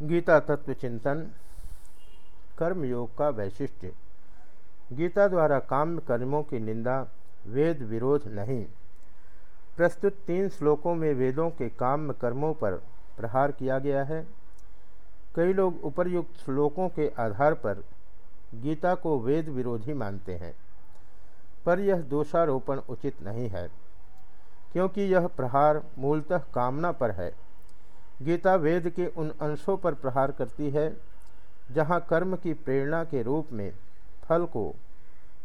गीता तत्व चिंतन कर्मयोग का वैशिष्ट्य। गीता द्वारा काम कर्मों की निंदा, वेद विरोध नहीं। प्रस्तुत तीन श्लोकों में वेदों के काम कर्मों पर प्रहार किया गया है। कई लोग उपरयुक्त श्लोकों के आधार पर गीता को वेद विरोधी मानते हैं, पर यह दोषारोपण उचित नहीं है, क्योंकि यह प्रहार मूलतः कामना पर है। गीता वेद के उन अंशों पर प्रहार करती है, जहाँ कर्म की प्रेरणा के रूप में फल को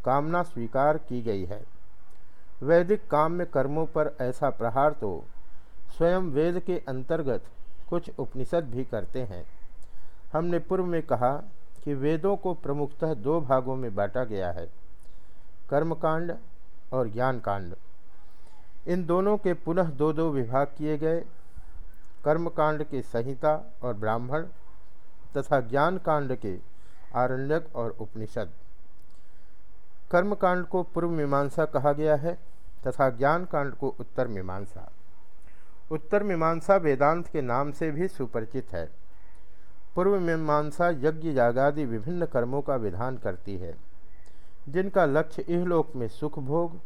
कामना स्वीकार की गई है। वैदिक काम्य कर्मों पर ऐसा प्रहार तो स्वयं वेद के अंतर्गत कुछ उपनिषद भी करते हैं। हमने पूर्व में कहा कि वेदों को प्रमुखतः दो भागों में बांटा गया है, कर्मकांड और ज्ञानकांड। इन दोनों के पुनः दो दो विभाग किए गए कर्मकांड के संहिता और ब्राह्मण तथा ज्ञान कांड के आरण्यक और उपनिषद। कर्मकांड को पूर्व मीमांसा कहा गया है तथा ज्ञान कांड को उत्तर मीमांसा। उत्तर मीमांसा वेदांत के नाम से भी सुपरिचित है। पूर्व मीमांसा यज्ञ यागादि विभिन्न कर्मों का विधान करती है, जिनका लक्ष्य इहलोक में सुख भोग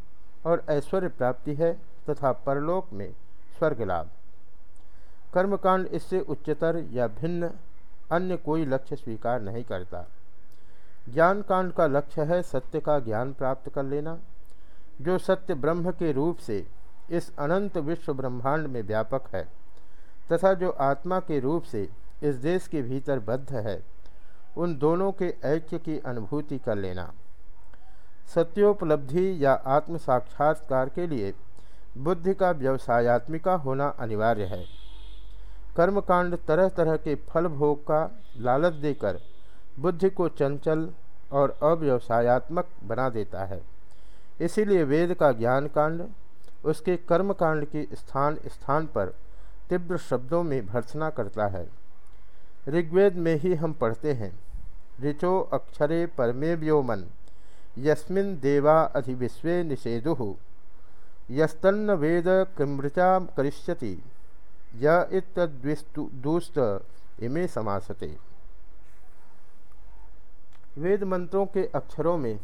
और ऐश्वर्य प्राप्ति है तथा परलोक में स्वर्ग लाभ। कर्मकांड इससे उच्चतर या भिन्न, अन्य कोई लक्ष्य स्वीकार नहीं करता। ज्ञान कांड का लक्ष्य है सत्य का ज्ञान प्राप्त कर लेना। जो सत्य ब्रह्म के रूप से इस अनंत विश्व ब्रह्मांड में व्यापक है, तथा जो आत्मा के रूप से इस देश के भीतर बद्ध है, उन दोनों के ऐक्य की अनुभूति कर लेना। सत्योपलब्धि या आत्म साक्षात्कार के लिए बुद्धि का व्यवसायत्मिका होना अनिवार्य है। कर्मकांड तरह तरह के फल भोग का लालच देकर बुद्धि को चंचल और अव्यवसायत्मक बना देता है। इसीलिए वेद का ज्ञान कांड उसके कर्म कांड के स्थान स्थान पर तीव्र शब्दों में भर्सना करता है। ऋग्वेद में ही हम पढ़ते हैं, ऋचो अक्षरे परमे व्योमन यस्मिन देवा अधिविश्वे निषेधु, यस्तन्न वेद किमृचा करिष्यति। यद्विस्तुस्त इमे समासते। वेद मंत्रों के अक्षरों में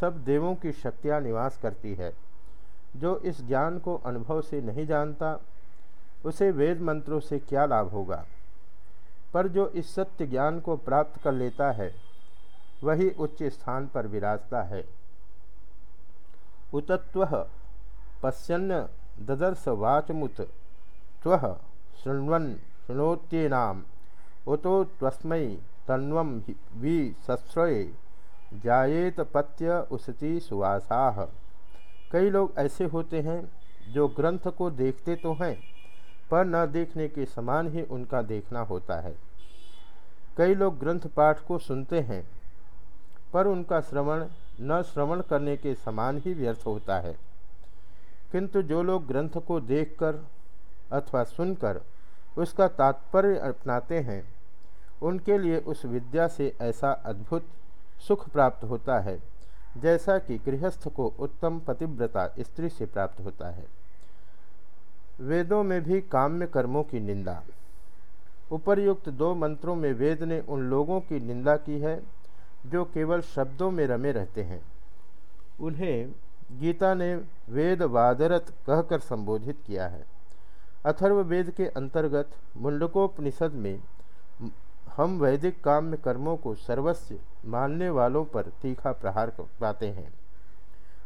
सब देवों की शक्तियाँ निवास करती है। जो इस ज्ञान को अनुभव से नहीं जानता, उसे वेद मंत्रों से क्या लाभ होगा? पर जो इस सत्य ज्ञान को प्राप्त कर लेता है, वही उच्च स्थान पर विराजता है। उतत्व पश्यन्न ददर्श वाचमुत। स्व शृण्वन शृणोत्येनाम। उतो तस्मै तन्व वि सश्रये जायेत पत्य उसती सुवासा। कई लोग ऐसे होते हैं जो ग्रंथ को देखते तो हैं, पर न देखने के समान ही उनका देखना होता है। कई लोग ग्रंथ पाठ को सुनते हैं, पर उनका श्रवण, न श्रवण करने के समान ही व्यर्थ होता है। किंतु जो लोग ग्रंथ को देखकर अथवा सुनकर उसका तात्पर्य अपनाते हैं। उनके लिए उस विद्या से ऐसा अद्भुत सुख प्राप्त होता है, जैसा कि गृहस्थ को उत्तम पतिव्रता स्त्री से प्राप्त होता है। वेदों में भी काम्य कर्मों की निंदा। उपर्युक्त दो मंत्रों में वेद ने उन लोगों की निंदा की है, जो केवल शब्दों में रमे रहते हैं। उन्हें गीता ने वेद वादरत कहकर संबोधित किया है। अथर्व वेद के अंतर्गत मुंडकोपनिषद में हम वैदिक काम्य कर्मों को सर्वस्व मानने वालों पर तीखा प्रहार पाते हैं।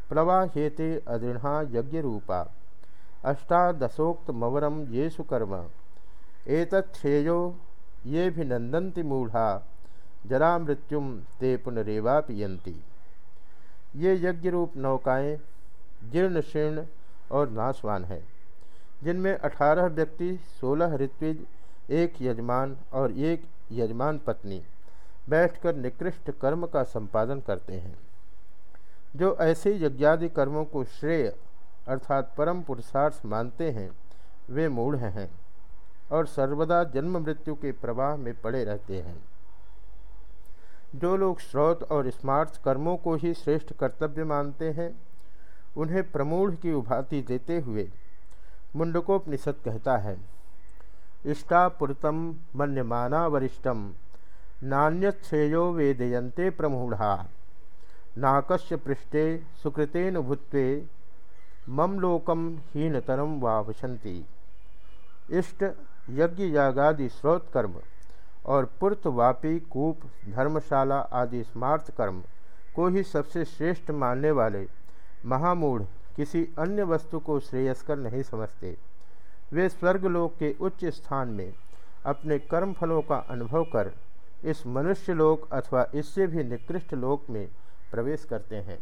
प्रवाहेते अदृढ़ा यज्ञ रूपा अष्टादशोक्त मवरम येषु कर्म एतच्छेयो ये भी नंदंती मूढ़ा, जरा मृत्युम ते पुनरेवा पियंती ये यज्ञ रूप नौकाएँ जीर्ण शीर्ण और नाशवान है। जिनमें अठारह व्यक्ति, सोलह ऋत्विज, एक यजमान और एक यजमान पत्नी बैठकर निकृष्ट कर्म का संपादन करते हैं। जो ऐसे यज्ञादि कर्मों को श्रेय अर्थात परम पुरुषार्थ मानते हैं, वे मूढ़ हैं और सर्वदा जन्म मृत्यु के प्रवाह में पड़े रहते हैं। जो लोग श्रोत और स्मार्थ कर्मों को ही श्रेष्ठ कर्तव्य मानते हैं, उन्हें प्रमूढ़ की उभाति देते हुए मुंडकोपनिषद कहता है इष्टापुरतम मन्यमाना वरिष्ठम नान्यश्रेयो वेदयन्ते प्रमूढ़ा, नाकस्य पृष्ठे सुकृतेन भूत्वे मम लोकम हीनतरम वावशंति इष्ट यज्ञ यागादि स्रोत कर्म और पुर्तवापी कूप, धर्मशाला आदि स्मार्थ कर्म को ही सबसे श्रेष्ठ मानने वाले महामूढ़ किसी अन्य वस्तु को श्रेयस्कर नहीं समझते। वे स्वर्गलोक के उच्च स्थान में अपने कर्म फलों का अनुभव कर इस मनुष्य लोक अथवा इससे भी निकृष्ट लोक में प्रवेश करते हैं।